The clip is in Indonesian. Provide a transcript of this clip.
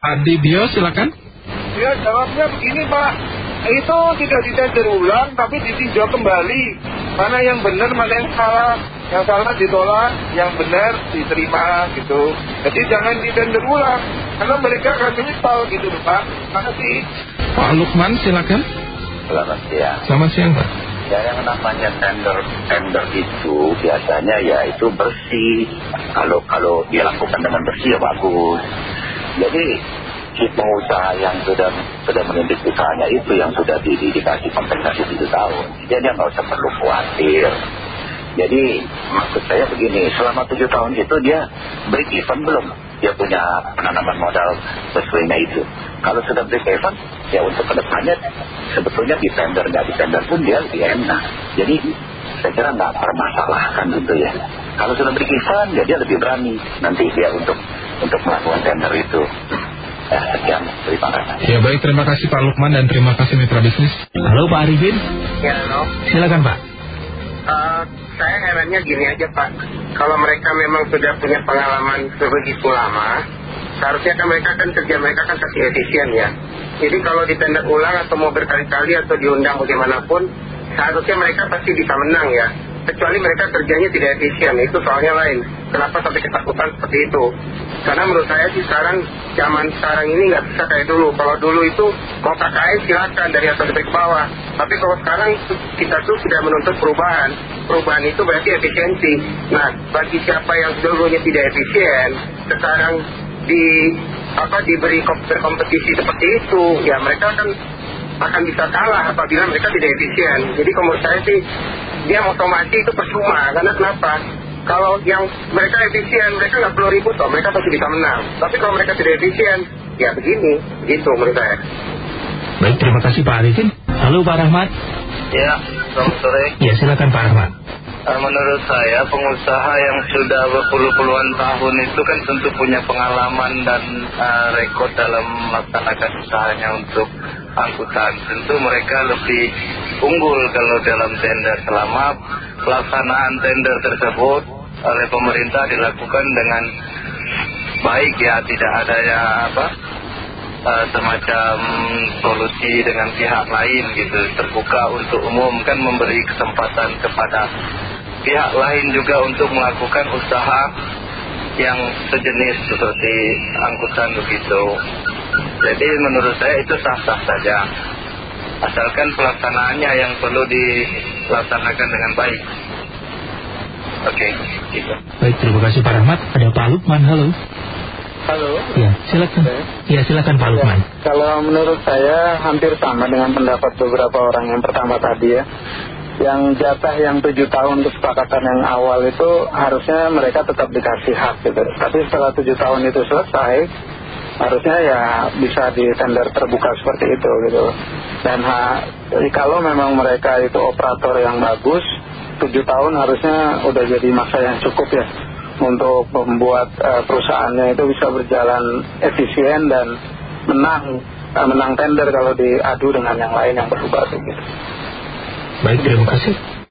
Adi Bio silakan. Ya jawabnya begini Pak, itu tidak ditender ulang tapi ditinjau kembali. Mana yang benar, mana yang salah. Yang salah ditolak, yang benar diterima gitu. Jadi jangan ditender ulang, karena mereka akan menyesal gitu Pak. Terima kasih. Pak Lukman silakan. Selamat siang. Selamat siang Pak. Ya yang namanya tender tender itu biasanya ya itu bersih. Kalau kalau dia lakukan dengan bersih ya bagus. Jadi si pengusaha yang sudah sudah merintis usahanya itu yang sudah di, kompensasi tujuh tahun. Jadi dia nggak usah perlu khawatir. Jadi maksud saya begini, selama tujuh tahun itu dia break even belum? Dia punya penanaman modal sesuainya itu. Kalau sudah break even, ya untuk ke depannya sebetulnya di tender nggak di tender pun dia lebih enak. Jadi saya kira nggak permasalahkan gitu ya. Kalau sudah break even, ya dia lebih berani nanti dia untuk untuk melakukan tender itu. Ya, sekian, terima kasih. Ya baik, terima kasih Pak Lukman dan terima kasih mitra bisnis. Halo Pak Arifin. Ya, halo. Silakan Pak. Uh, saya herannya gini aja Pak, kalau mereka memang sudah punya pengalaman begitu lama, seharusnya kan mereka kan kerja mereka kan pasti efisien ya. Jadi kalau ditender ulang atau mau berkali-kali atau diundang bagaimanapun, seharusnya mereka pasti bisa menang ya. Kecuali mereka kerjanya tidak efisien, itu soalnya lain. Kenapa sampai ketakutan seperti itu? Karena menurut saya sih sekarang, zaman sekarang ini nggak bisa kayak dulu. Kalau dulu itu mau KKN silakan dari atas sampai ke bawah. Tapi kalau sekarang kita tuh sudah menuntut perubahan. Perubahan itu berarti efisiensi. Nah, bagi siapa yang dulunya tidak efisien, sekarang di apa diberi berkompetisi seperti itu, ya mereka kan akan bisa kalah apabila mereka tidak efisien. Jadi kalau menurut saya sih dia otomasi itu percuma karena kenapa? Kalau yang mereka efisien, mereka nggak perlu ribut toh, mereka pasti bisa menang. Tapi kalau mereka tidak efisien, ya begini, gitu menurut saya. Baik, terima kasih Pak Arifin. Halo Pak Rahmat. Ya, selamat sore. Ya silakan Pak Rahmat. Uh, menurut saya pengusaha yang sudah berpuluh-puluhan tahun itu kan tentu punya pengalaman dan uh, rekod dalam melaksanakan usahanya untuk angkutan. Tentu mereka lebih unggul kalau dalam tender selama pelaksanaan tender tersebut oleh pemerintah dilakukan dengan baik ya, tidak ada ya apa uh, semacam solusi dengan pihak lain gitu terbuka untuk umum kan memberi kesempatan kepada pihak lain juga untuk melakukan usaha yang sejenis seperti angkutan begitu jadi menurut saya itu sah-sah saja asalkan pelaksanaannya yang perlu dilaksanakan dengan baik oke gitu Baik, terima kasih Pak Rahmat. Ada Pak Lukman, halo. Halo. Ya, silakan. Ya, silakan Pak Lukman. Kalau menurut saya hampir sama dengan pendapat beberapa orang yang pertama tadi ya. Yang jatah yang tujuh tahun untuk kesepakatan yang awal itu harusnya mereka tetap dikasih hak gitu. Tapi setelah tujuh tahun itu selesai, harusnya ya bisa di tender terbuka seperti itu gitu. Dan ha, kalau memang mereka itu operator yang bagus, tujuh tahun harusnya udah jadi masa yang cukup ya untuk membuat eh, perusahaannya itu bisa berjalan efisien dan menang eh, menang tender kalau diadu dengan yang lain yang baru-baru gitu. Baik, terima kasih.